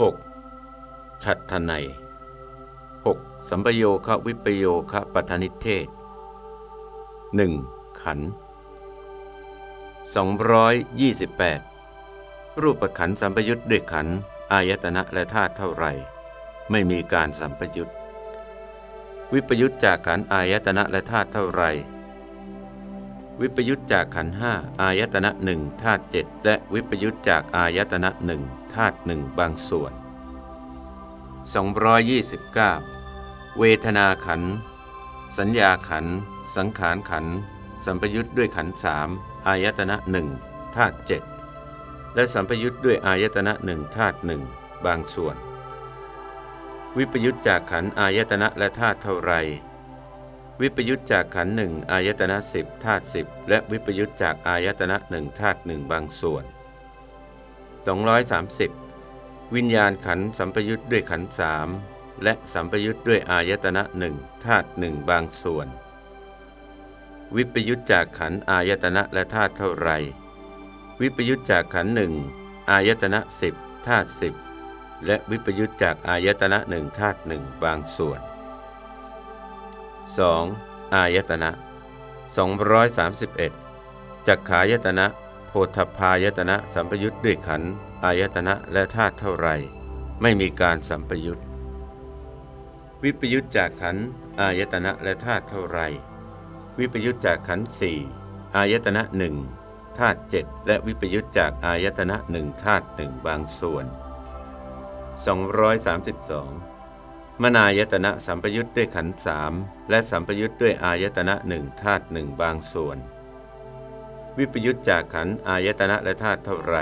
6. ชัดทนัย 6. สัมปโยคะวิปโยคะปัทนิเทศ 1. ขัน228 รูปขันสัมปยุทธ์ด้วยขันอายตนะและธาตุเท่าไร ไม่มีการสัมปยุทธ์วิปยุทธจากขันอายตนะและธาตุเท่าไร วิปยุทธจากขันห้าอายตนะหนึ่งธาตุเจ็ดและวิปยุทธจากอายตนะหนึ่งธาตุหนึ่งบางส่วน 229 เวทนาขัน สัญญาขัน สังขารขัน สัมปยุทธด้วยขันสามอายตนะหนึ่งธาตุเจ็ดและสัมปยุทธด้วยอายตนะหนึ่งธาตุหนึ่งบางส่วน วิปยุทธจากขันอายตนะและธาตุเท่าไร วิปยุทธจากขันหนึ่งอายตนะสิบธาตุสิบและวิปยุทธจากอายตนะหนึ่งธาตุหนึ่งบางส่วน 230 วิญญาณขันสัมปยุทธ์ด้วยขันสามและสัมปยุทธ์ด้วยอายตนะหนึ่งธาตุหนึ่งบางส่วน วิปยุทธจากขันอายตนะและธาตุเท่าไร วิปยุทธจากขันหนึ่งอายตนะสิบธาตุสิบและวิปยุทธจากอายตนะหนึ่งธาตุหนึ่งบางส่วน 2. อายตนะ 231จักขายตนะ โพธพายตนะ สัมปยุทธ์ด้วยขันอายตนะและธาตุเท่าไรไม่มีการสัมปยุทธ์วิปยุทธจากขันอายตนะและธาตุเท่าไรวิปยุทธจากขันสี่อายตนะหนึ่งธาตุเจ็ดและวิปยุตจากอายตนะหนึ่งธาตุหนึ่งบางส่วน 232 มนายตนะสัมปยุตด้วยขันสามและสัมปยุตด้วยอายตนะหนึ่งธาตุหนึ่งบางส่วน วิปยุตจากขันอายตนะและธาตุเท่าไร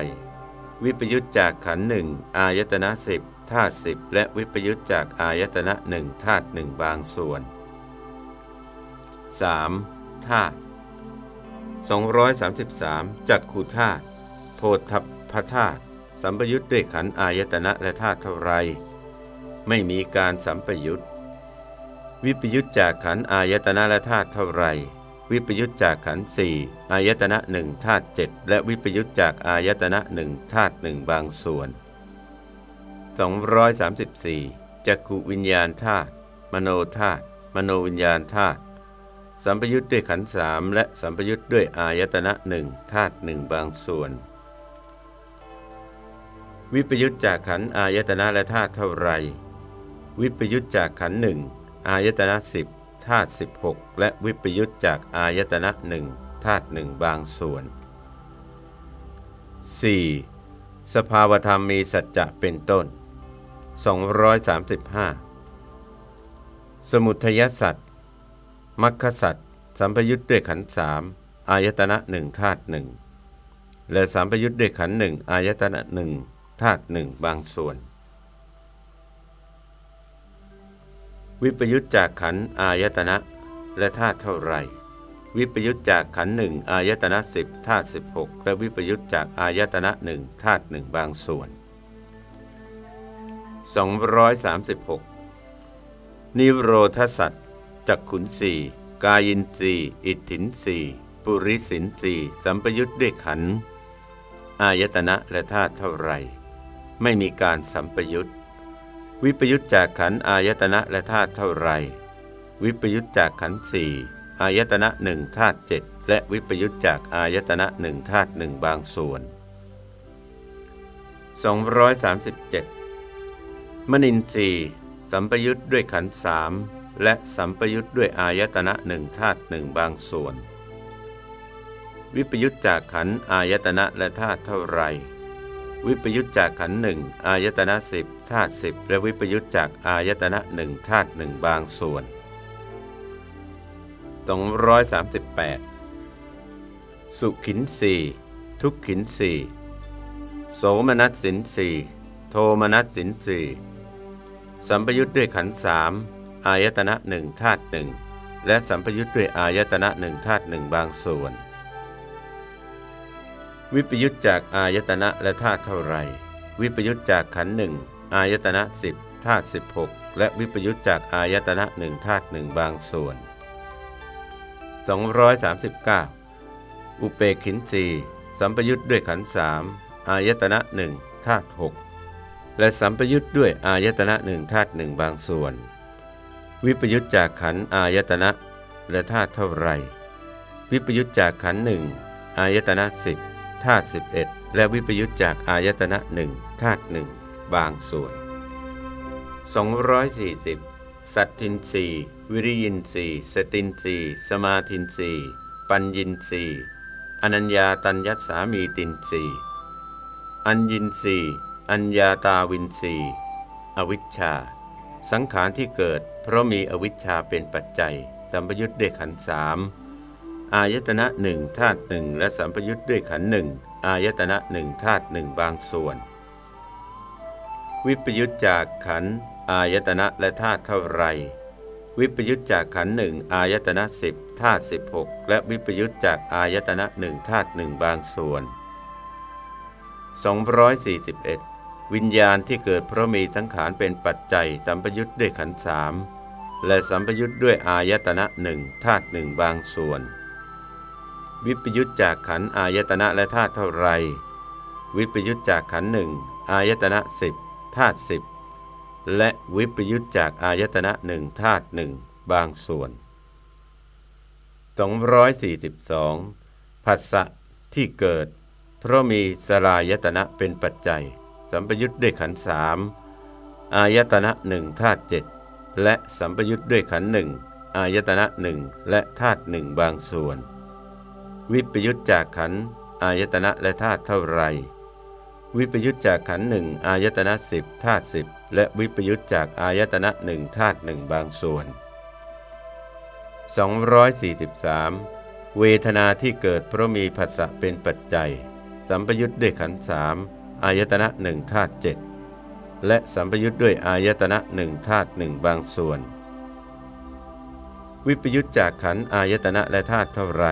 วิปยุตจากขันหนึ่งอายตนะสิบธาตุสิบและวิปยุตจากอายตนะหนึ่งธาตุหนึ่งบางส่วน 3. ธาตุ233 จักขุธาตุโพธพธาตุสัมปยุทธ์ด้วยขันอายตนะและธาตุเท่าไร ไม่มีการสัมปยุทธ์วิปยุทธจากขันอายตนะและธาตุเท่าไร วิปยุทธจากขันสี่อายตนะหนึ่งธาตุเจ็ดและวิปยุทธจากอายตนะหนึ่งธาตุหนึ่งบางส่วน 234จักขุวิญญาณธาตุมโนธาตุมโนวิญญาณธาตุสัมปยุทธ์ด้วยขันสามและสัมปยุทธ์ด้วยอายตนะหนึ่งธาตุหนึ่งบางส่วน วิปยุทธจากขันอายตนะและธาตุเท่าไร วิปยุทธจากขันหนึ่งอายตนะสิบธาตุสิบหกและวิปยุทธจากอายตนะหนึ่งธาตุหนึ่งบางส่วน 4. สภาวธรรมมีสัจจะเป็นต้น 235 สมุทยสัตมัคคสัตสัมปยุทธด้วยขันสามอายตนะหนึ่งธาตุหนึ่งและสัมปยุทธด้วยขันหนึ่งอายตนะหนึ่งธาตุหนึ่งบางส่วน วิปยุทธจากขันอายตนะและธาตุเท่าไร วิปยุทธจากขันหนึ่งอายตนะสิบธาตุสิบหกและวิปยุทธจากอายตนะหนึ่งธาตุหนึ่งบางส่วน 236 นิโรธสัตวจักขุนสีกายินสีอิทธินสีปุริสินสีสัมปยุทธ์ด้วยขันอายตนะและธาตุเท่าไร ไม่มีการสัมปยุทธ์ วิปยุทธจากขันอายตนะและธาตุเท่าไร วิปยุทธจากขันสี่อายตนะหนึ่งธาตุเจ็ดและวิปยุทธจากอายตนะหนึ่งธาตุหนึ่งบางส่วน 237 มนินทรีสัมปยุทธ์ด้วยขันสามและสัมปยุทธ์ด้วยอายตนะหนึ่งธาตุหนึ่งบางส่วน วิปยุทธจากขันอายตนะและธาตุเท่าไร วิปยุทธจากขันหนึ่งอายตนะสิบ ธาตุสิบและวิปยุทธจากอายตนะหนึ่งธาตุหนึ่งบางส่วน238 สุขินสีทุกขินสีโสมนัสสินสีโทมนัสสินสีสัมปยุทธ์ด้วยขันสามอายตนะหนึ่งธาตุหนึ่งและสัมพยุทธ์ด้วยอายตนะหนึ่งธาตุหนึ่งบางส่วน วิปยุทธจากอายตนะและธาตุเท่าไร วิปยุทธจากขันหนึ่ง อายตนะสิบธาตุสิบหกและวิปยุทธจากอายตนะหนึ่งธาตุหนึ่งบางส่วน 239 อุเปกินสีสัมปยุทธ์ด้วยขันสามอายตนะหนึ่งธาตุหกและสัมปยุทธ์ด้วยอายตนะหนึ่งธาตุหนึ่งบางส่วน วิปยุทธจากขันอายตนะและธาตุเท่าไร วิปยุทธจากขันหนึ่งอายตนะสิบธาตุสิบเอ็ดและวิปยุทธจากอายตนะหนึ่งธาตุหนึ่ง บางส่วน 240 สัตทินรีวิริยินรีสตินรีสมาทินรีปัญญินรีอนัญญาตัญญัสามีตินรีอัญญินรีอัญญาตาวินรีอวิชชา สังขารที่เกิด เพราะมีอวิชชาเป็นปัจจัย สัมปยุทธ์ด้วยขันสามอายตนะหนึ่งธาตุหนึ่งและสัมปยุทธ์ด้วยขันหนึ่งอายตนะหนึ่งธาตุหนึ่งบางส่วน วิปยุทธจากขันอายตนะและธาตุเท่าไร วิปยุทธจากขันหนึ่งอายตนะสิบธาตุสิบหกและวิปยุทธจากอายตนะหนึ่งธาตุหนึ่งบางส่วน241 วิญญาณที่เกิดเพราะมีสังขารเป็นปัจจัยสัมปยุทธ์ด้วยขันสามและสัมปยุทธ์ด้วยอายตนะหนึ่งธาตุหนึ่งบางส่วน วิปยุตจากขันอายตนะและธาตุเท่าไร วิปยุตจากขันหนึ่งอายตนะสิบ ธาตุสิบและวิปยุตจากอายตนะหนึ่งธาตุหนึ่งบางส่วน 242ผัสสะที่เกิด เพราะมีสลายตนะเป็นปัจจัย สัมปยุตด้วยขันสามอายตนะหนึ่งธาตุเจ็ดและสัมปยุตด้วยขันหนึ่งอายตนะหนึ่งและธาตุหนึ่งบางส่วน วิปยุตจากขันอายตนะและธาตุเท่าไร วิปยุตจากขันหนึ่งอายตนะสิบธาตุสิบและวิปยุตจากอายตนะหนึ่งธาตุหนึ่งบางส่วน 243 เวทนาที่เกิดเพราะมีผัสสะเป็นปัจจัย สัมปยุตด้วยขันสามอายตนะหนึ่งธาตุเจ็ดและสัมปยุตด้วยอายตนะหนึ่งธาตุหนึ่งบางส่วน วิปยุตจากขันอายตนะและธาตุเท่าไร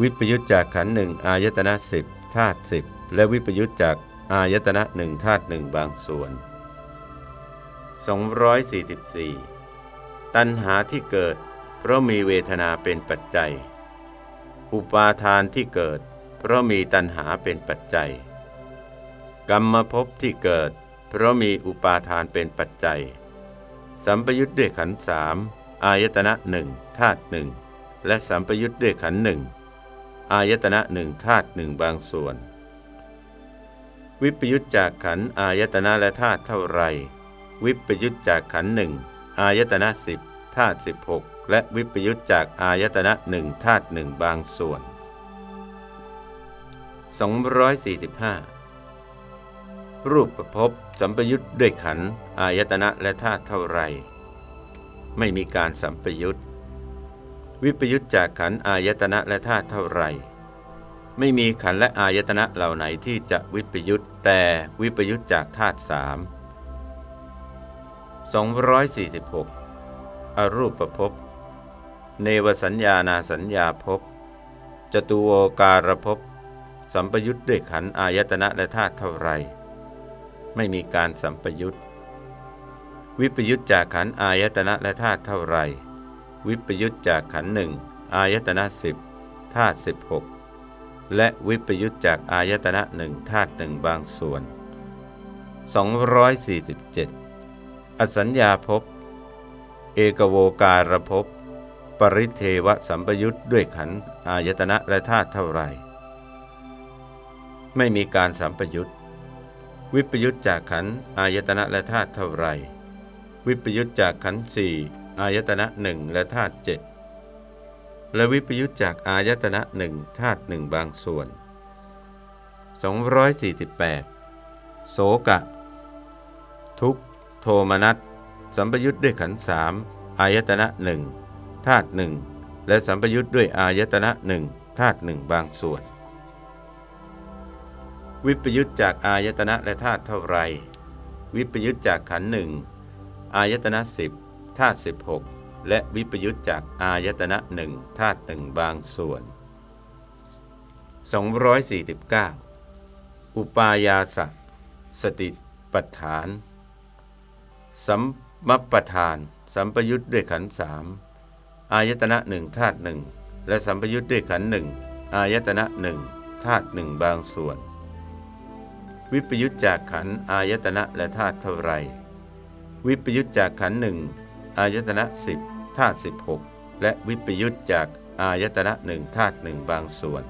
วิปยุตจากขันหนึ่งอายตนะสิบธาตุสิบ และวิปยุตจากอายตนะหนึ่งธาตุหนึ่งบางส่วน 244 ตัณหาที่เกิด เพราะมีเวทนาเป็นปัจจัย อุปาทานที่เกิด เพราะมีตัณหาเป็นปัจจัย กรรมภพที่เกิด เพราะมีอุปาทานเป็นปัจจัย สัมปยุตด้วยขันสามอายตนะหนึ่งธาตุหนึ่งและสัมปยุตด้วยขันหนึ่งอายตนะหนึ่งธาตุหนึ่งบางส่วน วิปยุตจากขันอายตนะและธาตุเท่าไร วิปยุตจากขันหนึ่งอายตนะสิบธาตุสิบหกและวิปยุตจากอายตนะหนึ่งธาตุหนึ่งบางส่วน 245 รูปประพบสัมปยุตด้วยขันอายตนะและธาตุเท่าไร ไม่มีการสัมปยุตวิปยุตจากขันอายตนะและธาตุเท่าไร ไม่มีขันและอายตนะเหล่าไหนที่จะวิปยุตแต่วิปยุตจากธาตุสาม246 อรูปภพ เนวสัญญานาสัญญาภพ จตุโวการภพ สัมปยุตด้วยขันอายตนะและธาตุเท่าไร ไม่มีการสัมปยุตวิปยุตจากขันอายตนะและธาตุเท่าไร วิปยุตจากขันหนึ่งอายตนะสิบธาตุสิบหก และวิปยุตจากอายตนะหนึ่งธาตุหนึ่งบางส่วน 247 อสัญญาภพเอกโวการภพปริเทวสัมปยุตด้วยขันอายตนะและธาตุเท่าไรไม่มีการสัมปยุตวิปยุตจากขันอายตนะและธาตุเท่าไรวิปยุตจากขันสี่อายตนะหนึ่งและธาตุเจ็ด และวิปยุตจากอายตนะหนึ่งธาตุหนึ่งบางส่วน 248 โสกะ ทุกโทมนัสสัมปยุตด้วยขันสามอายตนะหนึ่งธาตุหนึ่งและสัมปยุตด้วยอายตนะหนึ่งธาตุหนึ่งบางส่วน วิปยุตจากอายตนะและธาตุเท่าไร วิปยุตจากขันหนึ่งอายตนะสิบธาตุสิบหก และวิปยุตจากอายตนะหนึ่งธาตุหนึ่งบางส่วน 249 อุปายาสสติปัฏฐาน สัมมปทาน สัมปยุตด้วยขันสามอายตนะหนึ่งธาตุหนึ่งและสัมปยุตด้วยขันหนึ่งอายตนะหนึ่งธาตุหนึ่งบางส่วน วิปยุตจากขันอายตนะและธาตุเท่าไร วิปยุตจากขันหนึ่งอายตนะสิบ ธาตุสิบหกและวิปยุตจากอายตนะหนึ่งธาตุหนึ่งบางส่วน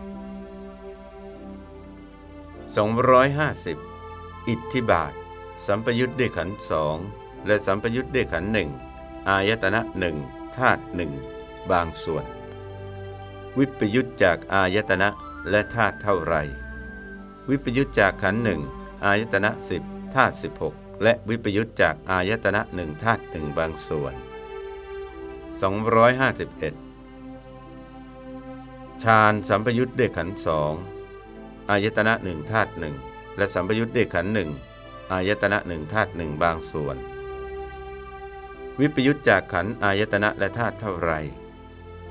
250 อิทธิบาท สัมปยุตด้วยขันสองและสัมปยุตด้วยขันหนึ่งอายตนะหนึ่งธาตุหนึ่งบางส่วน วิปยุตจากอายตนะและธาตุเท่าไร วิปยุตจากขันหนึ่งอายตนะสิบธาตุสิบหกและวิปยุตจากอายตนะหนึ่งธาตุหนึ่งบางส่วน 251ฌานสัมปยุตด้วยขันสองอายตนะหนึ่งธาตุหนึ่งและสัมปยุตด้วยขันหนึ่งอายตนะหนึ่งธาตุหนึ่งบางส่วน วิปยุตจากขันอายตนะและธาตุเท่าไร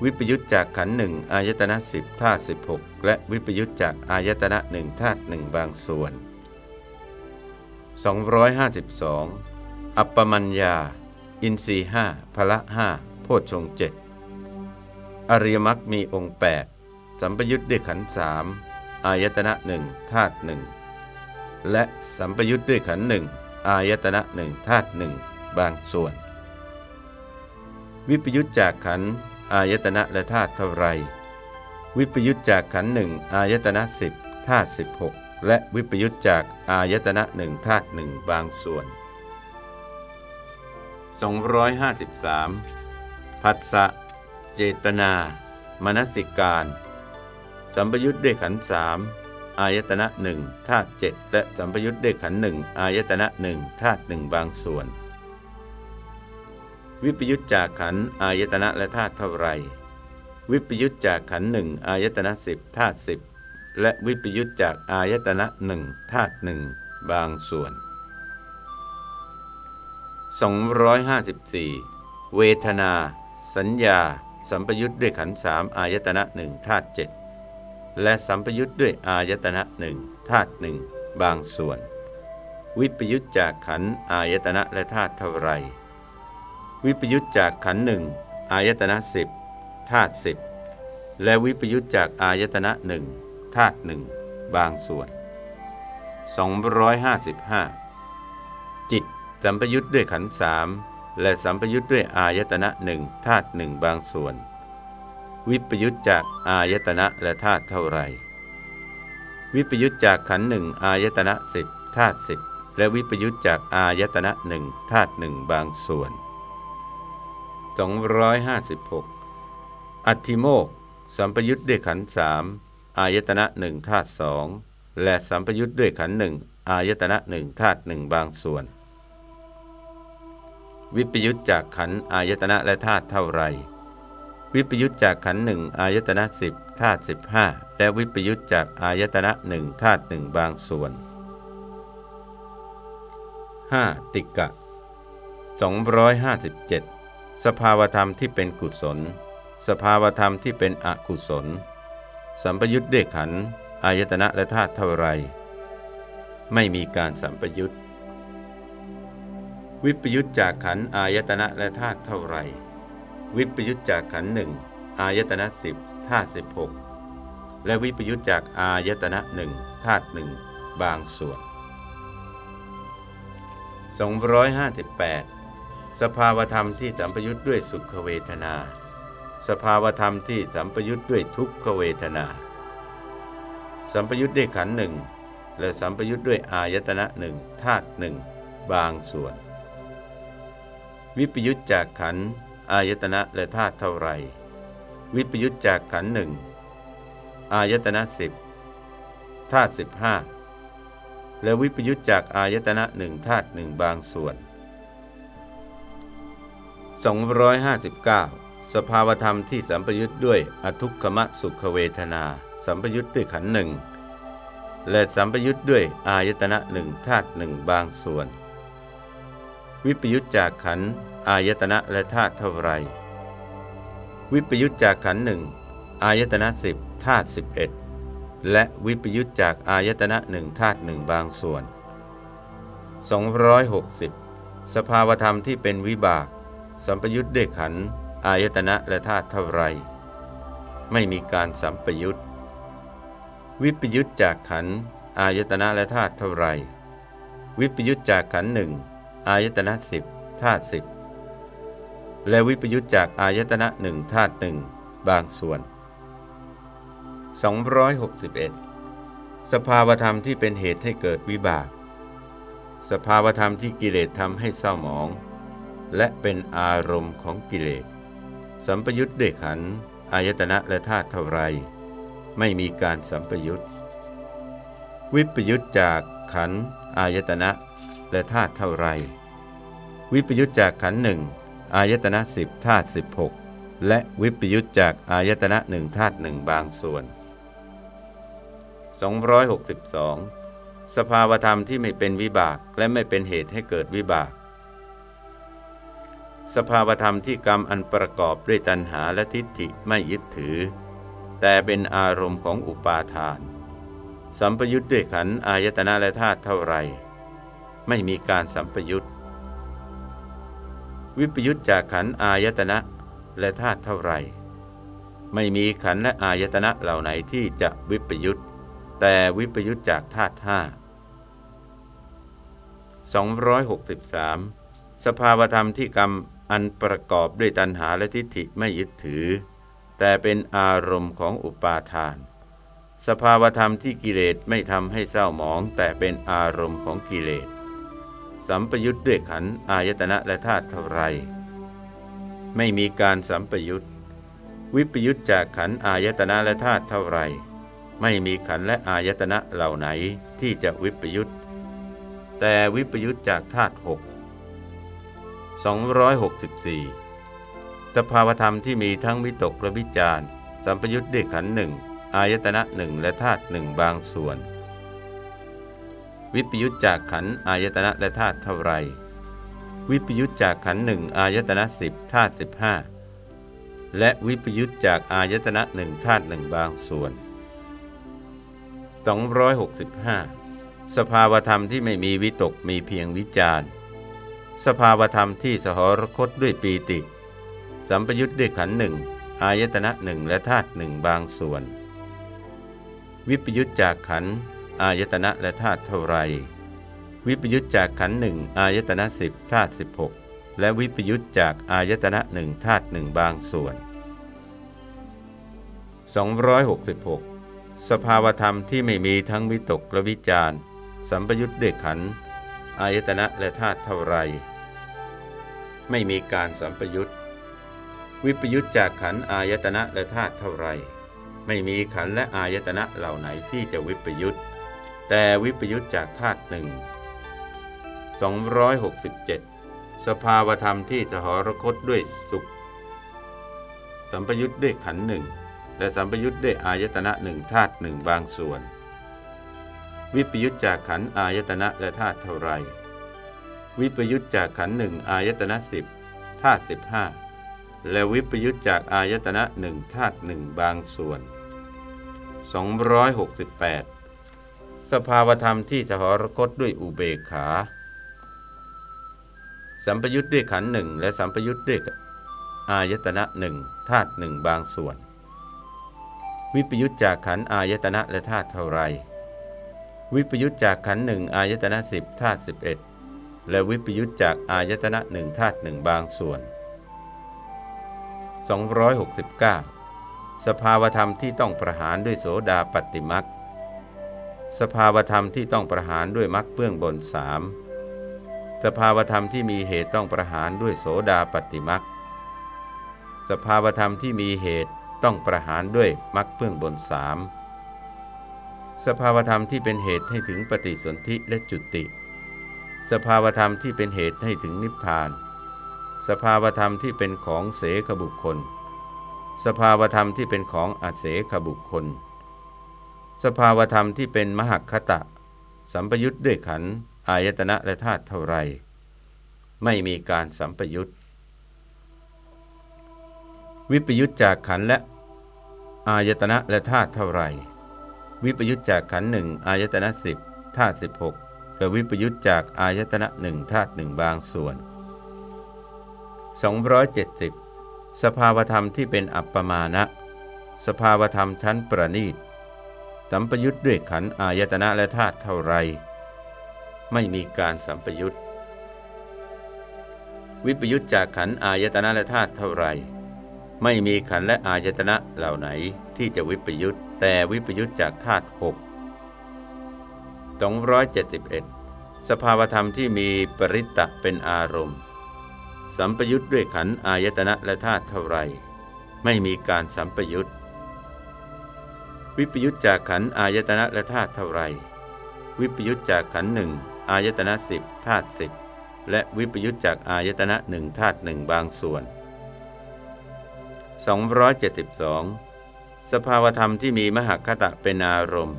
วิปยุตจากขันหนึ่งอายตนะสิบธาตุสิบหกและวิปยุตจากอายตนะหนึ่งธาตุหนึ่งบางส่วน 252 อัปปมัญญา อินทรีห้าพละห้า โพชงเจ็ดอริยมรรคมีองค์ 8 สัมปยุตด้วยขันสามอายตนะหนึ่งธาตุหนึ่งและสัมปยุตด้วยขันหนึ่งอายตนะหนึ่งธาตุหนึ่งบางส่วน วิปยุตจากขันอายตนะและธาตุเท่าไร วิปยุตจากขันหนึ่งอายตนะสิบธาตุสิบหกและวิปยุตจากอายตนะหนึ่งธาตุหนึ่งบางส่วน 253 ผัสสะเจตนา มนสิการ สัมปยุตด้วยขันสามอายตนะหนึ่งธาตุเจ็ดและสัมปยุตด้วยขันหนึ่งอายตนะหนึ่งธาตุหนึ่งบางส่วน วิปยุตจากขันอายตนะและธาตุเท่าไร วิปยุตจากขันหนึ่งอายตนะสิบธาตุสิบและวิปยุตจากอายตนะหนึ่งธาตุหนึ่งบางส่วน 254 เวทนา สัญญาสัมปยุตด้วยขันสามอายตนะหนึ่งธาตุเจ็ดและสัมปยุตด้วยอายตนะหนึ่งธาตุหนึ่งบางส่วน วิปยุตจากขันอายตนะและธาตุเท่าไร วิปยุตจากขันหนึ่งอายตนะสิบธาตุสิบและวิปยุตจากอายตนะหนึ่งธาตุหนึ่งบางส่วน 255 จิตสัมปยุตด้วยขันสาม และสัมปยุตด้วยอายตนะหนึ่งธาตุหนึ่งบางส่วน วิปยุตจากอายตนะและธาตุเท่าไรวิปยุตจากขันหนึ่งอายตนะสิบธาตุสิบและวิปยุตจากอายตนะหนึ่งธาตุหนึ่งบางส่วน 256 อัติโมกสัมปยุตด้วยขันสามอายตนะหนึ่งธาตุสองและสัมปยุตด้วยขันหนึ่งอายตนะหนึ่งธาตุหนึ่งบางส่วน วิปยุตจากขันอายตนะและธาตุเท่าไร วิปยุตจากขันหนึ่งอายตนะสิบธาตุสิบห้าและวิปยุตจากอายตนะหนึ่งธาตุหนึ่งบางส่วน 5. ติกะ 257 สภาวธรรมที่เป็นกุศล สภาวธรรมที่เป็นอกุศล สัมปยุตด้วยขันอายตนะและธาตุเท่าไร ไม่มีการสัมปยุต วิปยุตจากขันอายตนะและธาตุเท่าไร วิปยุตจากขันหนึ่งอายตนะสิบธาตุสิบหกและวิปยุตจากอายตนะหนึ่งธาตุหนึ่งบางส่วน 258 สภาวธรรมที่สัมปยุทธ์ด้วยสุขเวทนา สภาวธรรมที่สัมปยุทธ์ด้วยทุกขเวทนา สัมปยุทธ์ด้วยขันหนึ่งและสัมปยุทธ์ด้วยอายตนะหนึ่งธาตุหนึ่งบางส่วน วิปยุทธจากขันอายตนะและธาตุเท่าไร วิปยุทธจากขันหนึ่งอายตนะสิบธาตุสิบห้าและวิปยุตจากอายตนะหนึ่งธาตุหนึ่งบางส่วน 259 สภาวธรรมที่สัมปยุตด้วยอทุกขมะสุขเวทนา สัมปยุตด้วยขันหนึ่งและสัมปยุตด้วยอายตนะหนึ่งธาตุหนึ่งบางส่วน วิปยุตจากขันอายตนะและธาตุเท่าไรวิปยุตจากขันหนึ่งอายตนะสิบธาตุสิบเอ็ดและวิปยุตจากอายตนะหนึ่งธาตุหนึ่งบางส่วน 260 สภาวธรรมที่เป็นวิบาก สัมปยุตด้วยขันอายตนะและธาตุเท่าไรไม่มีการสัมปยุตวิปยุตจากขันอายตนะและธาตุเท่าไรวิปยุตจากขันหนึ่ง อายตนะสิบธาตุสิบและวิปยุตจากอายตนะหนึ่งธาตุหนึ่งบางส่วน 261 สภาวธรรมที่เป็นเหตุให้เกิดวิบาก สภาวธรรมที่กิเลสทำให้เศร้าหมอง และเป็นอารมณ์ของกิเลส สัมปยุตด้วยขันอายตนะและธาตุเท่าไร ไม่มีการสัมปยุตวิปยุตจากขันอายตนะ และธาตุเท่าไร วิปยุตจากขันหนึ่งอายตนะสิบธาตุสิบหกและวิปยุตจากอายตนะหนึ่งธาตุหนึ่งบางส่วน 262 สภาวธรรมที่ไม่เป็นวิบากและไม่เป็นเหตุให้เกิดวิบาก สภาวธรรมที่กรรมอันประกอบด้วยตัณหาและทิฏฐิไม่ยึดถือ แต่เป็นอารมณ์ของอุปาทาน สัมปยุตด้วยขันอายตนะและธาตุเท่าไร ไม่มีการสัมปยุตวิปยุตจากขันอายตนะและธาตุเท่าไร ไม่มีขันและอายตนะเหล่าไหนที่จะวิปยุตแต่วิปยุตจากธาตุห้า263 สภาวธรรมที่กรรมอันประกอบด้วยตัณหาและทิฏฐิไม่ยึดถือ แต่เป็นอารมณ์ของอุปาทาน สภาวธรรมที่กิเลสไม่ทำให้เศร้าหมอง แต่เป็นอารมณ์ของกิเลส สัมปยุทธ์ด้วยขันอายตนะและธาตุเท่าไร ไม่มีการสัมปยุทธ์วิปยุทธจากขันอายตนะและธาตุเท่าไร ไม่มีขันและอายตนะเหล่าไหนที่จะวิปยุทธแต่วิปยุทธจากธาตุหก264 สภาวธรรมที่มีทั้งวิตกและวิจารสัมปยุทธ์ด้วยขันหนึ่งอายตนะหนึ่งและธาตุหนึ่งบางส่วน วิปยุตจากขันอายตนะและธาตุเท่าไร วิปยุตจากขันหนึ่งอายตนะสิบธาตุสิบห้าและวิปยุตจากอายตนะหนึ่งธาตุหนึ่งบางส่วน 265 สภาวธรรมที่ไม่มีวิตกมีเพียงวิจารสภาวธรรมที่สหรคตด้วยปีติ สัมปยุตด้วยขันหนึ่งอายตนะหนึ่งและธาตุหนึ่งบางส่วน วิปยุตจากขัน อายตนะและธาตุเท่าไร วิปยุตจากขันหนึ่งอายตนะสิบธาตุสิบหกและวิปยุตจากอายตนะหนึ่งธาตุหนึ่งบางส่วน 266 สภาวธรรมที่ไม่มีทั้งวิตกและวิจารสัมปยุตเด้วยขันอายตนะและธาตุเท่าไร ไม่มีการสัมปยุตวิปยุตจากขันอายตนะและธาตุเท่าไร ไม่มีขันและอายตนะเหล่าไหนที่จะวิปยุต แต่วิปยุตจากธาตุหนึ่ง267 สภาวธรรมที่สหรคตด้วยสุข สัมปยุตด้วยขันหนึ่งและสัมปยุตด้วยอายตนะหนึ่งธาตุหนึ่งบางส่วน วิปยุตจากขันอายตนะและธาตุเท่าไร วิปยุตจากขันหนึ่งอายตนะสิบธาตุสิบห้าและวิปยุตจากอายตนะหนึ่งธาตุหนึ่งบางส่วน 268 สภาวธรรมที่สหรคตด้วยอุเบกขา สัมปยุทธ์ด้วยขันหนึ่งและสัมปยุทธ์ด้วยอายตนะหนึ่งธาตุหนึ่งบางส่วน วิปยุทธจากขันอายตนะและธาตุเท่าไร วิปยุทธจากขันหนึ่งอายตนะสิบธาตุสิบเอ็ดและวิปยุทธจากอายตนะหนึ่งธาตุหนึ่งบางส่วน 269 สภาวธรรมที่ต้องประหารด้วยโสดาปฏิมัก สภาวธรรมที่ต้องประหารด้วยมรรคเบื้องบนสามสภาวธรรมที่มีเหตุต้องประหารด้วยโสดาปฏิมรรคสภาวธรรมที่มีเหตุต้องประหารด้วยมรรคเบื้องบนสามสภาวธรรมที่เป็นเหตุให้ถึงปฏิสนธิและจุติ สภาวธรรมที่เป็นเหตุให้ถึงนิพพาน สภาวธรรมที่เป็นของเสขบุคคล สภาวธรรมที่เป็นของอเสขบุคคล สภาวธรรมที่เป็นมหคตะ สัมปยุทธ์ด้วยขันอายตนะและธาตุเท่าไร ไม่มีการสัมปยุทธ์วิปยุทธจากขันและอายตนะและธาตุเท่าไร วิปยุทธจากขันหนึ่งอายตนะสิบธาตุสิบหกและวิปยุทธจากอายตนะหนึ่งธาตุหนึ่งบางส่วน 270 สภาวธรรมที่เป็นอัปปมาณะสภาวธรรมชั้นประณีต สัมปยุทธ์ด้วยขันอายตนะและธาตุเท่าไร ไม่มีการสัมปยุทธ์วิปยุทธจากขันอายตนะและธาตุเท่าไร ไม่มีขันและอายตนะเหล่าไหนที่จะวิปยุทธแต่วิปยุทธจากธาตุหก271สภาวธรรมที่มีปริตตะเป็นอารมณ์ สัมปยุทธ์ด้วยขันอายตนะและธาตุเท่าไร ไม่มีการสัมปยุทธ์ วิปยุทธจากขันอายตนะและธาตุเท่าไร วิปยุทธจากขันหนึ่งอายตนะสิบธาตุสิบและวิปยุทธจากอายตนะหนึ่งธาตุหนึ่งบางส่วน 272 สภาวธรรมที่มีมหคตะเป็นอารมณ์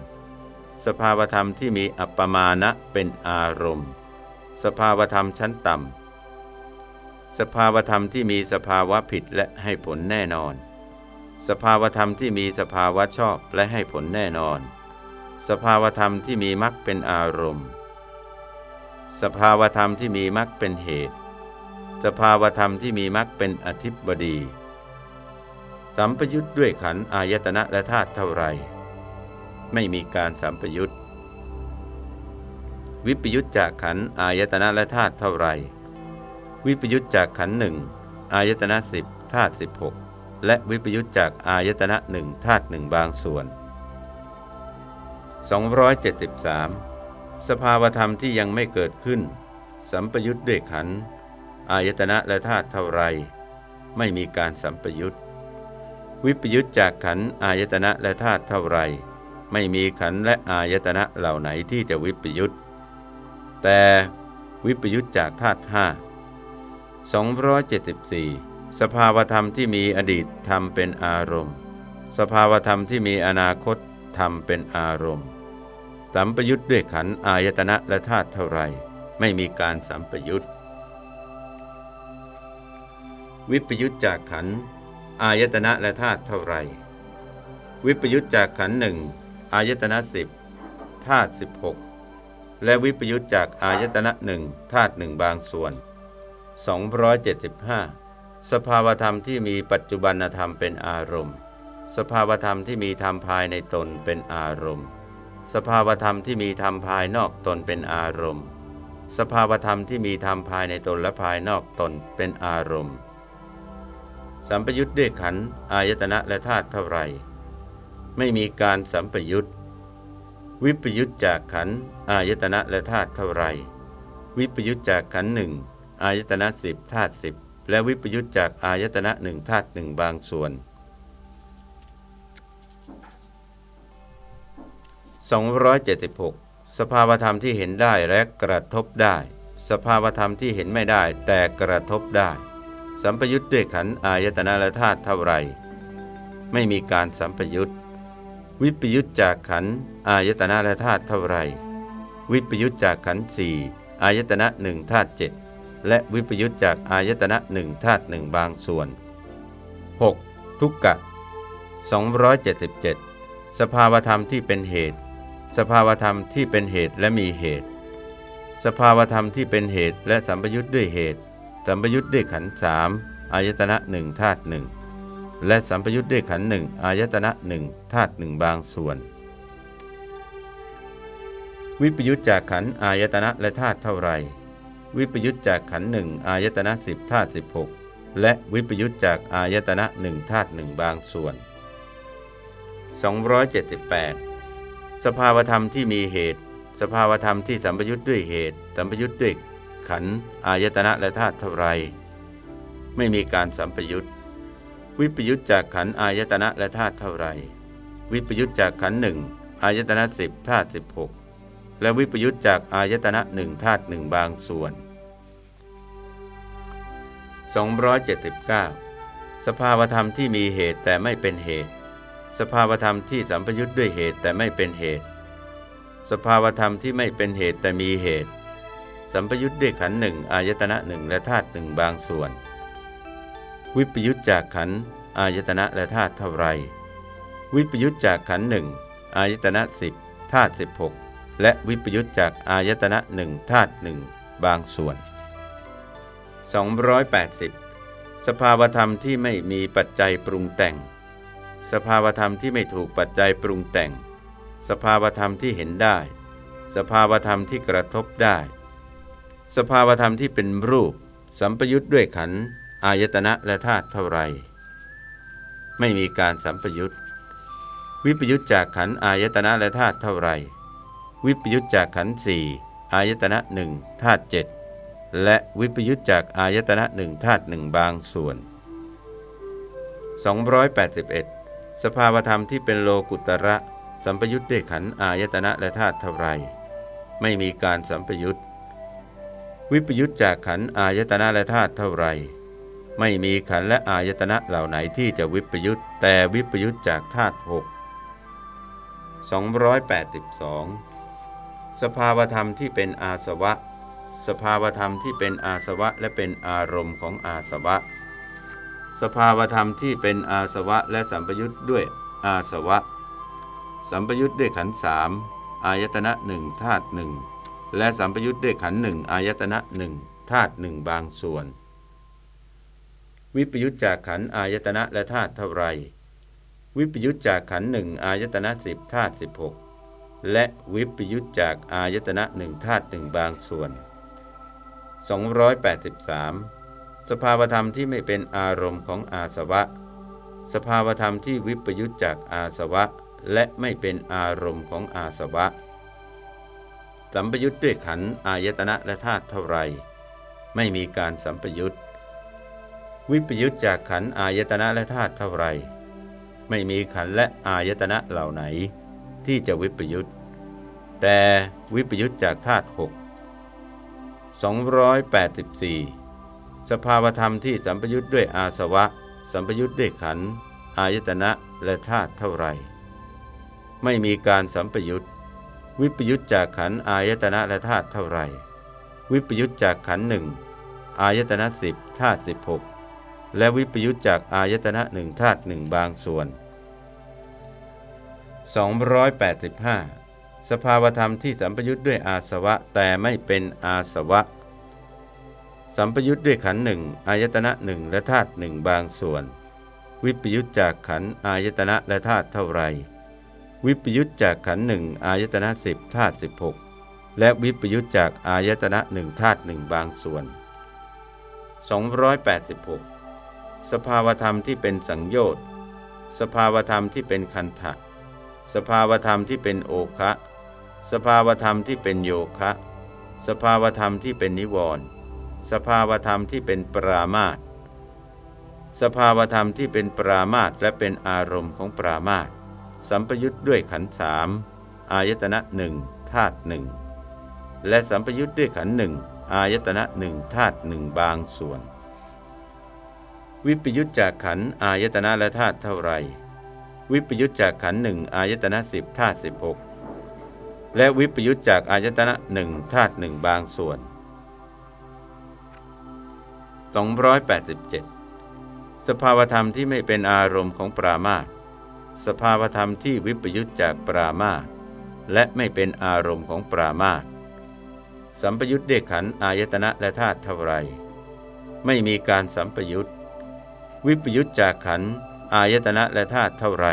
สภาวธรรมที่มีอัปปมาณะเป็นอารมณ์ สภาวธรรมชั้นต่ำสภาวธรรมที่มีสภาวะผิดและให้ผลแน่นอน สภาวธรรมที่มีสภาวะชอบและให้ผลแน่นอน สภาวธรรมที่มีมรรคเป็นอารมณ์ สภาวธรรมที่มีมรรคเป็นเหตุ สภาวธรรมที่มีมรรคเป็นอธิบดี สัมปยุทธ์ด้วยขันอายตนะและธาตุเท่าไร ไม่มีการสัมปยุทธ์วิปยุทธจากขันอายตนะและธาตุเท่าไร วิปยุทธจากขันหนึ่งอายตนะสิบธาตุสิบหก และวิปยุทธจากอายตนะหนึ่งธาตุหนึ่งบางส่วน 273 สภาวธรรมที่ยังไม่เกิดขึ้น สัมปยุทธ์ด้วยขันอายตนะและธาตุเท่าไรไม่มีการสัมปยุทธ์วิปยุทธจากขันอายตนะและธาตุเท่าไรไม่มีขันและอายตนะเหล่าไหนที่จะวิปยุทธ์แต่วิปยุทธจากธาตุห้า274 สภาวธรรมที่มีอดีตธรรมเป็นอารมณ์ สภาวธรรมที่มีอนาคตธรรมเป็นอารมณ์ สัมปยุทธ์ด้วยขันอายตนะและธาตุเท่าไร ไม่มีการสัมปยุทธ์วิปยุทธจากขันอายตนะและธาตุเท่าไร วิปยุทธจากขันหนึ่งอายตนะสิบธาตุสิบหกและวิปยุทธจากอายตนะหนึ่งธาตุหนึ่งบางส่วน 275 สภาวธรรมที่มีปัจจุบันธรรมเป็นอารมณ์ สภาวธรรมที่มีธรรมภายในตนเป็นอารมณ์ สภาวธรรมที่มีธรรมภายนอกตนเป็นอารมณ์ สภาวธรรมที่มีธรรมภายในตนและภายนอกตนเป็นอารมณ์ สัมปยุทธ์ด้วยขันอายตนะและธาตุเท่าไร ไม่มีการสัมปยุทธ์วิปยุทธจากขันอายตนะและธาตุเท่าไร วิปยุทธจากขันหนึ่งอายตนะสิบธาตุสิบ และวิปยุทธจากอายตนะหนึ่งธาตุหนึ่งบางส่วน 276 สภาวธรรมที่เห็นได้และกระทบได้ สภาวธรรมที่เห็นไม่ได้แต่กระทบได้ สัมปยุทธ์ด้วยขันอายตนะและธาตุเท่าไร ไม่มีการสัมปยุทธ์วิปยุทธจากขันอายตนะและธาตุเท่าไร วิปยุทธจากขันสี่อายตนะหนึ่งธาตุเจ็ด และวิปยุทธจากอายตนะหนึ่งธาตุหนึ่งบางส่วน 6. ทุกกะ 277 สภาวธรรมที่เป็นเหตุ สภาวธรรมที่เป็นเหตุและมีเหตุ สภาวธรรมที่เป็นเหตุและสัมปยุทธ์ด้วยเหตุ สัมปยุทธ์ด้วยขันสามอายตนะหนึ่งธาตุหนึ่งและสัมปยุทธ์ด้วยขันหนึ่งอายตนะหนึ่งธาตุหนึ่งบางส่วน วิปยุทธจากขันอายตนะและธาตุเท่าไร วิปยุทธจากขันหนึ่งอายตนะสิบธาตุสิบหกและวิปยุทธจากอายตนะหนึ่งธาตุหนึ่งบางส่วน 278 สภาวธรรมที่มีเหตุ สภาวธรรมที่สัมปยุทธ์ด้วยเหตุ สัมปยุทธ์ด้วยขันอายตนะและธาตุเท่าไร ไม่มีการสัมปยุทธ์วิปยุทธจากขันอายตนะและธาตุเท่าไร วิปยุทธจากขันหนึ่งอายตนะสิบธาตุสิบหก และวิปยุทธจากอายตนะหนึ่งธาตุหนึ่งบางส่วน 279 สภาวธรรมที่มีเหตุแต่ไม่เป็นเหตุ สภาวธรรมที่สัมปยุทธ์ด้วยเหตุแต่ไม่เป็นเหตุ สภาวธรรมที่ไม่เป็นเหตุแต่มีเหตุ สัมปยุทธ์ด้วยขันหนึ่งอายตนะหนึ่งและธาตุหนึ่งบางส่วน วิปยุทธจากขันอายตนะและธาตุเท่าไร วิปยุทธจากขันหนึ่งอายตนะสิบธาตุสิบหก และวิปยุทธจากอายตนะหนึ่งธาตุหนึ่งบางส่วน 280 สภาวธรรมที่ไม่มีปัจจัยปรุงแต่ง สภาวธรรมที่ไม่ถูกปัจจัยปรุงแต่ง สภาวธรรมที่เห็นได้ สภาวธรรมที่กระทบได้ สภาวธรรมที่เป็นรูป สัมปยุทธ์ด้วยขันอายตนะและธาตุเท่าไร ไม่มีการสัมปยุทธ์วิปยุทธจากขันอายตนะและธาตุเท่าไร วิปยุทธจากขันธ์สี่อายตนะหนึ่งธาตุเจ็ดและวิปยุทธจากอายตนะหนึ่งธาตุหนึ่งบางส่วน 281 สภาวธรรมที่เป็นโลกุตระ สัมปยุทธ์ด้วยขันธ์อายตนะและธาตุเท่าไร ไม่มีการสัมปยุทธ์วิปยุทธจากขันธ์อายตนะและธาตุเท่าไร ไม่มีขันและอายตนะเหล่าไหนที่จะวิปยุทธแต่วิปยุทธจากธาตุหก282 สภาวธรรมที่เป็นอาสวะ สภาวธรรมที่เป็นอาสวะและเป็นอารมณ์ของอาสวะ สภาวธรรมที่เป็นอาสวะและสัมปยุทธ์ด้วยอาสวะ สัมปยุทธ์ด้วยขันสามอายตนะหนึ่งธาตุหนึ่งและสัมปยุทธ์ด้วยขันหนึ่งอายตนะหนึ่งธาตุหนึ่งบางส่วน วิปยุทธจากขันอายตนะและธาตุเท่าไร วิปยุตจากขันหนึ่งอายตนะสิบธาตุสิบหก และวิปยุตจากอายตนะหนึ่งธาตุหนึ่งบางส่วน 283 สภาวธรรมที่ไม่เป็นอารมณ์ของอาสวะ สภาวธรรมที่วิปยุตจากอาสวะ และไม่เป็นอารมณ์ของอาสวะ สัมปยุตด้วยขันอายตนะและธาตุเท่าไร ไม่มีการสัมปยุตวิปยุตจากขันอายตนะและธาตุเท่าไร ไม่มีขันและอายตนะเหล่าไหน ที่จะวิปยุตแต่วิปยุตจากธาตุหก284 สภาวธรรมที่สัมปยุตด้วยอาสวะ สัมปยุตด้วยขันอายตนะและธาตุเท่าไร ไม่มีการสัมปยุตวิปยุตจากขันอายตนะและธาตุเท่าไร วิปยุตจากขันหนึ่งอายตนะสิบธาตุสิบหกและวิปยุตจากอายตนะหนึ่งธาตุหนึ่งบางส่วน 285 สภาวธรรมที่สัมปยุตด้วยอาสวะแต่ไม่เป็นอาสวะ สัมปยุตด้วยขันหนึ่งอายตนะหนึ่งและธาตุหนึ่งบางส่วน วิปยุตจากขันอายตนะและธาตุเท่าไรวิปยุตจากขันหนึ่งอายตนะสิบธาตุสิบหกและวิปยุตจากอายตนะหนึ่งธาตุหนึ่งบางส่วน 286 สภาวธรรมที่เป็นสังโยชน์ สภาวธรรมที่เป็นคันทะ สภาวธรรมที่เป็นโอคะสภาวธรรมที่เป็นโยคะ สภาวธรรมที่เป็นนิวรณ์สภาวธรรมที่เป็นปรามาตสภาวธรรมที่เป็นปรามาตและเป็นอารมณ์ของปรามาตสัมปยุทธ์ด้วยขันสามอายตนะหนึ่งธาตุหนึ่งและสัมปยุทธ์ด้วยขันหนึ่งอายตนะหนึ่งธาตุหนึ่งบางส่วน วิปยุตจากขันอายตนะและธาตุเท่าไร วิปยุตจากขันหนึ่งอายตนะสิบธาตุสิบหกและวิปยุตจากอายตนะหนึ่งธาตุหนึ่งบางส่วน 287 สภาวธรรมที่ไม่เป็นอารมณ์ของปรามาสภาวธรรมที่วิปยุตจากปรามาและไม่เป็นอารมณ์ของปรามาสัมปยุตเดขันอายตนะและธาตุเท่าไร ไม่มีการสัมปยุตวิปยุตจากขัน อายตนะและธาตุเท่าไร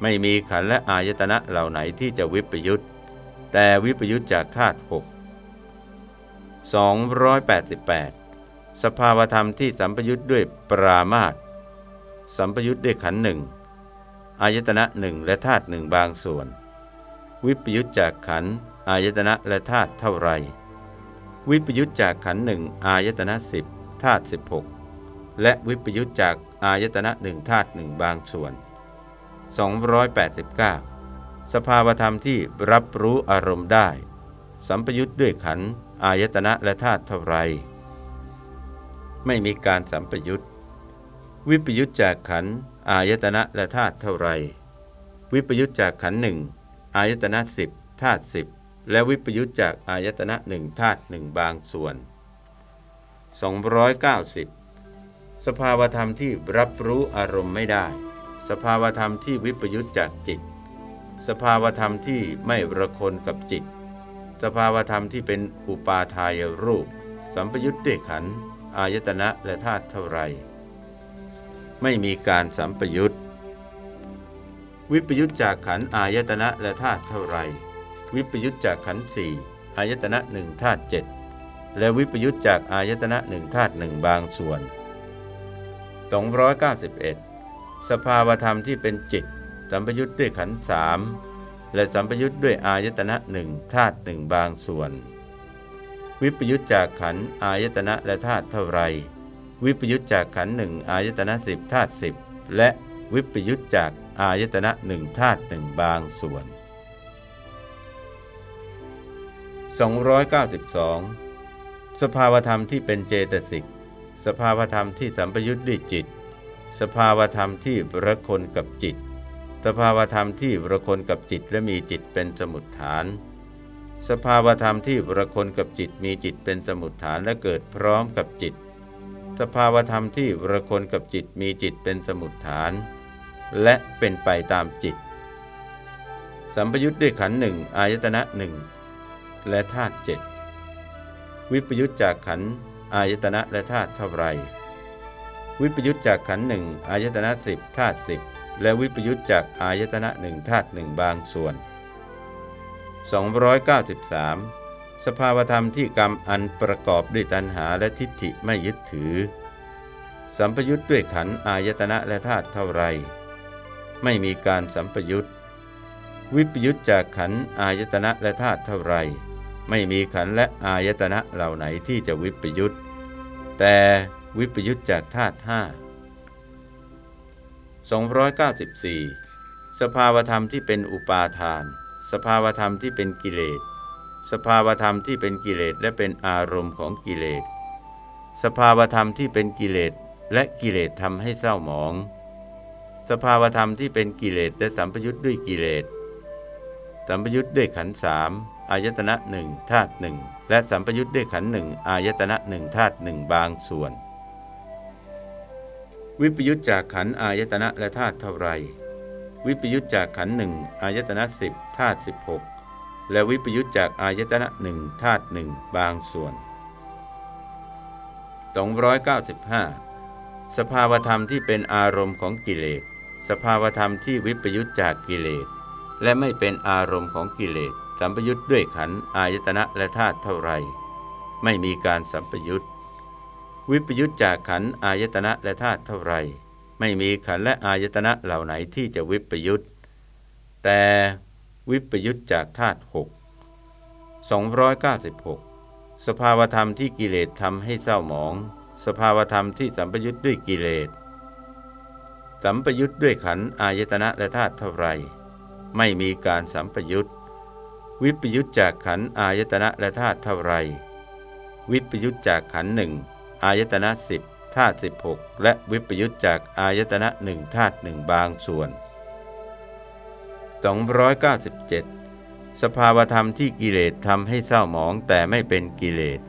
ไม่มีขันและอายตนะเหล่าไหนที่จะวิปยุตแต่วิปยุตจากธาตุหก288 สภาวธรรมที่สัมปยุตด้วยปรามาตสัมปยุตด้วยขันหนึ่งอายตนะหนึ่งและธาตุหนึ่งบางส่วน วิปยุตจากขันอายตนะและธาตุเท่าไร วิปยุตจากขันหนึ่งอายตนะสิบธาตุสิบหกและวิปยุตจาก อายตนะหนึ่งธาตุหนึ่งบางส่วน 289 สภาวธรรมที่รับรู้อารมณ์ได้ สัมปยุตด้วยขันอายตนะและธาตุเท่าไร ไม่มีการสัมปยุตวิปยุตจากขันอายตนะและธาตุเท่าไร วิปยุตจากขันหนึ่งอายตนะสิบธาตุสิบและวิปยุตจากอายตนะหนึ่งธาตุหนึ่งบางส่วน 290 สภาวธรรมที่รับรู้อารมณ์ไม่ได้ สภาวธรรมที่วิปยุตจากจิต สภาวธรรมที่ไม่ระคนกับจิต สภาวธรรมที่เป็นอุปาทายรูป สัมปยุตด้วยขันอายตนะและธาตุเท่าไร ไม่มีการสัมปยุตวิปยุตจากขันอายตนะและธาตุเท่าไร วิปยุตจากขันสี่อายตนะหนึ่งธาตุเจ็ดและวิปยุตจากอายตนะหนึ่งธาตุหนึ่งบางส่วน 291 สภาวธรรมที่เป็นจิต สัมปยุตด้วยขันธ์สามและสัมปยุตด้วยอายตนะหนึ่งธาตุหนึ่งบางส่วน วิปยุตจากขันธ์อายตนะและธาตุเท่าไรวิปยุตจากขันธ์หนึ่งอายตนะสิบธาตุสิบและวิปยุตจากอายตนะหนึ่งธาตุหนึ่งบางส่วน 292 สภาวธรรมที่เป็นเจตสิก สภาวธรรมที่สัมปยุตด้วยจิต สภาวธรรมที่ประคนกับจิต สภาวธรรมที่ประคนกับจิตและมีจิตเป็นสมุดฐาน สภาวธรรมที่ประคนกับจิตมีจิตเป็นสมุดฐานและเกิดพร้อมกับจิต สภาวธรรมที่ประคนกับจิตมีจิตเป็นสมุดฐาน และเป็นไปตามจิต สัมปยุทธ์ด้วยขันหนึ่งอายตนะหนึ่งและธาตุเจ็ดวิปยุทธจากขัน อายตนะและธาตุเท่าไร วิปยุทธจากขันหนึ่งอายตนะสิบธาตุสิบและวิปยุทธจากอายตนะหนึ่งธาตุหนึ่งบางส่วน 293 สภาวธรรมที่กรรมอันประกอบด้วยตัณหาและทิฏฐิไม่ยึดถือ สัมปยุทธ์ด้วยขันอายตนะและธาตุเท่าไร ไม่มีการสัมปยุตวิปยุตจากขันอายตนะและธาตุเท่าไร ไม่มีขันและอายตนะเหล่าไหนที่จะวิปยุตแต่วิปยุตจากธาตุห้า294 สภาวธรรมที่เป็นอุปาทาน สภาวธรรมที่เป็นกิเลส สภาวธรรมที่เป็นกิเลสและเป็นอารมณ์ของกิเลส สภาวธรรมที่เป็นกิเลสและกิเลสทำให้เศร้าหมอง สภาวธรรมที่เป็นกิเลสและสัมปยุทธ์ด้วยกิเลส สัมปยุทธ์ด้วยขันสาม อายตนะหนึ่งธาตุหนึ่งและสัมปยุทธ์ด้วยขันหนึ่งอายตนะหนึ่งธาตุหนึ่งบางส่วน วิปยุทธจากขันอายตนะและธาตุเท่าไร วิปยุทธจากขันหนึ่งอายตนะสิบธาตุสิบหกและวิปยุทธจากอายตนะหนึ่งธาตุหนึ่งบางส่วน 295 สภาวธรรมที่เป็นอารมณ์ของกิเลส สภาวธรรมที่วิปยุตจากกิเลส และไม่เป็นอารมณ์ของกิเลส สัมปยุตด้วยขันอายตนะและธาตุเท่าไรไม่มีการสัมปยุตวิปยุตจากขันอายตนะและธาตุเท่าไรไม่มีขันและอายตนะเหล่าไหนที่จะวิปยุตแต่วิปยุตจากธาตุหก296สภาวธรรมที่กิเลสทำให้เศร้าหมอง สภาวธรรมที่สัมปยุตด้วยกิเลส สัมปยุทธ์ด้วยขันอายตนะและธาตุเท่าไร ไม่มีการสัมปยุทธ์ วิปยุทธจากขันอายตนะและธาตุเท่าไร วิปยุทธจากขันหนึ่งอายตนะสิบธาตุสิบหกและวิปยุทธจากอายตนะหนึ่งธาตุหนึ่งบางส่วน 297 สภาวธรรมที่กิเลสทำให้เศร้าหมองแต่ไม่เป็นกิเลส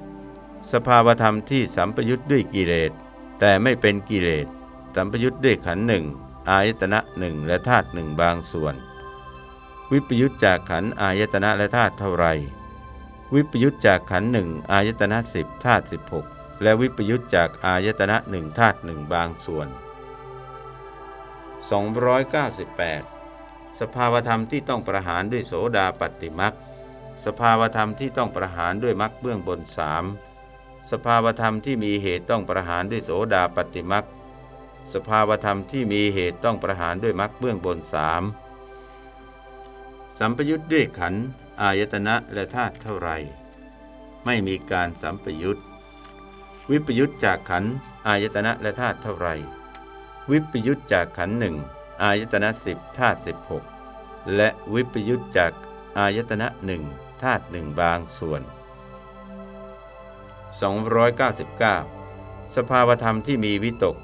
สภาวธรรมที่สัมปยุทธด้วยกิเลส แต่ไม่เป็นกิเลส สัมปยุทธด้วยขันหนึ่งอายตนะหนึ่งและธาตุหนึ่งบางส่วน วิปยุทธจากขันอายตนะและธาตุเท่าไร วิปยุทธจากขันหนึ่งอายตนะสิบธาตุสิบหกและวิปยุทธจากอายตนะหนึ่งธาตุหนึ่งบางส่วน 298 สภาวธรรมที่ต้องประหารด้วยโสดาปฏิมักสภาวธรรมที่ต้องประหารด้วยมักเบื้องบนสามสภาวธรรมที่มีเหตุต้องประหารด้วยโสดาปฏิมักสภาวธรรมที่มีเหตุต้องประหารด้วยมรรคเบื้องบนสาม สัมปยุทธ์ด้วยขันอายตนะและธาตุเท่าไร ไม่มีการสัมปยุทธ์วิปยุทธจากขันอายตนะและธาตุเท่าไร วิปยุทธจากขันหนึ่งอายตนะสิบธาตุสิบหกและวิปยุทธจากอายตนะหนึ่งธาตุหนึ่งบางส่วน 299 สภาวธรรมที่มีวิตก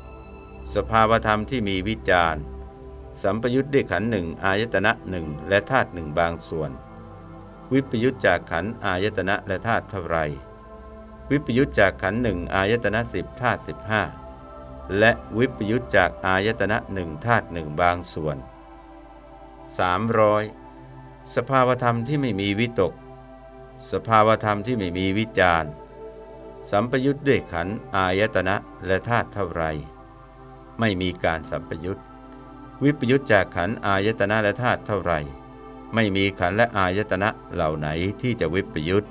สภาวธรรมที่มีวิจาร สัมปยุทธ์ด้วยขันหนึ่งอายตนะหนึ่งและธาตุหนึ่งบางส่วน วิปยุทธจากขันอายตนะและธาตุเท่าไร วิปยุทธจากขันหนึ่งอายตนะสิบธาตุสิบห้าและวิปยุทธจากอายตนะหนึ่งธาตุหนึ่งบางส่วน 300 สภาวธรรมที่ไม่มีวิตก สภาวธรรมที่ไม่มีวิจารสัมปยุทธ์ด้วยขันอายตนะและธาตุเท่าไร ไม่มีการสัมปยุต วิปยุตจากขันอายตนะและธาตุเท่าไหร่ ไม่มีขันและอายตนะเหล่าไหนที่จะวิปยุต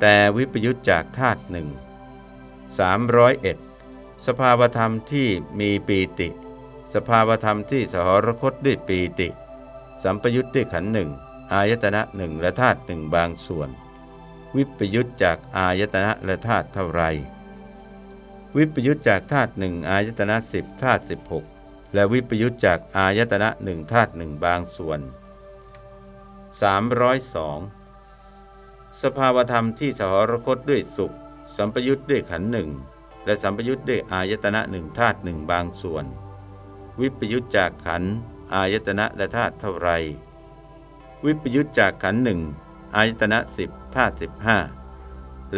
แต่วิปยุตจากธาตุหนึ่ง301 สภาวธรรมที่มีปีติ สภาวธรรมที่สหรคตด้วยปีติ สัมปยุตด้วยขันหนึ่งอายตนะหนึ่งและธาตุหนึ่งบางส่วน วิปยุตจากอายตนะและธาตุเท่าไร วิปยุตจากธาตุหนึ่งอายตนะสิบธาตุสิบหก และวิปยุตจากอายตนะหนึ่งธาตุหนึ่งบางส่วน 302 สภาวธรรมที่สหรคตด้วยสุข สัมปยุตด้วยขันหนึ่งและสัมปยุตด้วยอายตนะหนึ่งธาตุหนึ่งบางส่วน วิปยุตจากขันอายตนะและธาตุเท่าไร วิปยุตจากขันหนึ่งอายตนะสิบธาตุสิบห้า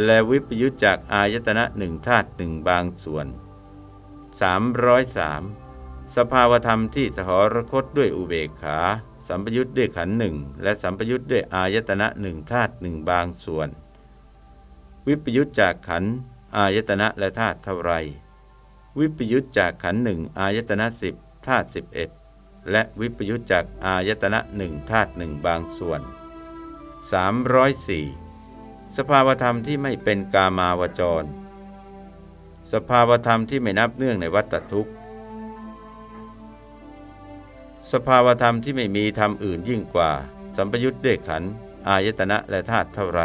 และวิปยุตจากอายตนะหนึ่งธาตุหนึ่งบางส่วน 303 สภาวธรรมที่สหรคตด้วยอุเบกขา สัมปยุตด้วยขันหนึ่งและสัมปยุตด้วยอายตนะหนึ่งธาตุหนึ่งบางส่วน วิปยุตจากขันอายตนะและธาตุเท่าไร วิปยุตจากขันหนึ่งอายตนะสิบธาตุสิบเอ็ดและวิปยุตจากอายตนะหนึ่งธาตุหนึ่งบางส่วน 304 สภาวธรรมที่ไม่เป็นกามาวจร สภาวธรรมที่ไม่นับเนื่องในวัฏทุกข์ สภาวธรรมที่ไม่มีธรรมอื่นยิ่งกว่า สัมปยุตด้วยขันอายตนะและธาตุเท่าไร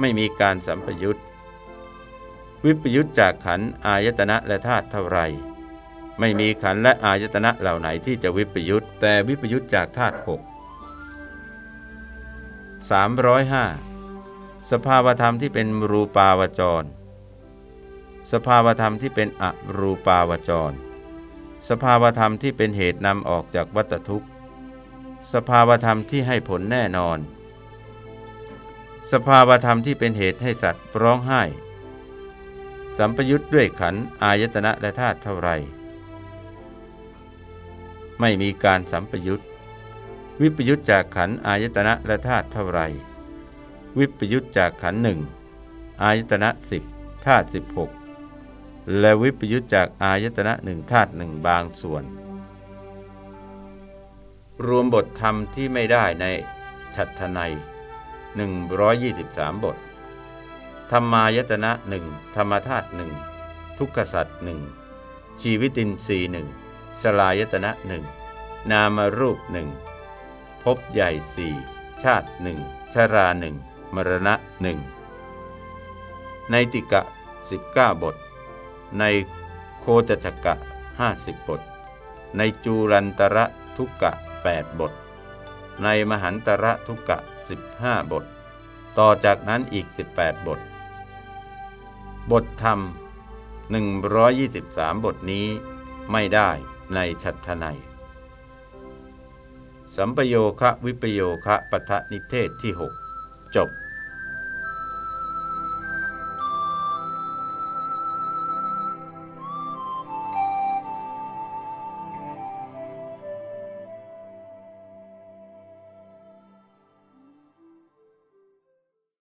ไม่มีการสัมปยุตวิปยุตจากขันอายตนะและธาตุเท่าไร ไม่มีขันและอายตนะเหล่าไหนที่จะวิปยุตแต่วิปยุตจากธาตุหกสามร้อยห้าสภาวธรรมที่เป็นรูปาวจร สภาวธรรมที่เป็นอรูปาวจร สภาวธรรมที่เป็นเหตุนำออกจากวัฏทุกข์ สภาวธรรมที่ให้ผลแน่นอน สภาวธรรมที่เป็นเหตุให้สัตว์ร้องไห้ สัมปยุทธ์ด้วยขันอายตนะและธาตุเท่าไร ไม่มีการสัมปยุตวิปยุตจากขันอายตนะและธาตุเท่าไร วิปยุตจากขันหนึ่งอายตนะสิบธาตุสิบหก และวิปยุตจากอายตนะหนึ่งธาตุหนึ่งบางส่วน รวมบทธรรมที่ไม่ได้ในฉัตรนัย123 บท ธรรมายตนะหนึ่งธรรมธาตุหนึ่งทุกขสัตว์หนึ่งชีวิตินทรีหนึ่งสลายตนะหนึ่งนามรูปหนึ่งพบใหญ่สี่ชาติหนึ่งชาราหนึ่งมรณะหนึ่งในติกะ 19 บท ในโคจจกะ50บท ในจูรันตระทุกกะ8บท ในมหันตระทุกกะ15บท ต่อจากนั้นอีก18บท บทธรรม123บทนี้ไม่ได้ในชัตทนัยสัมปโยคะวิปโยคะปทะนิเทศที่6จบ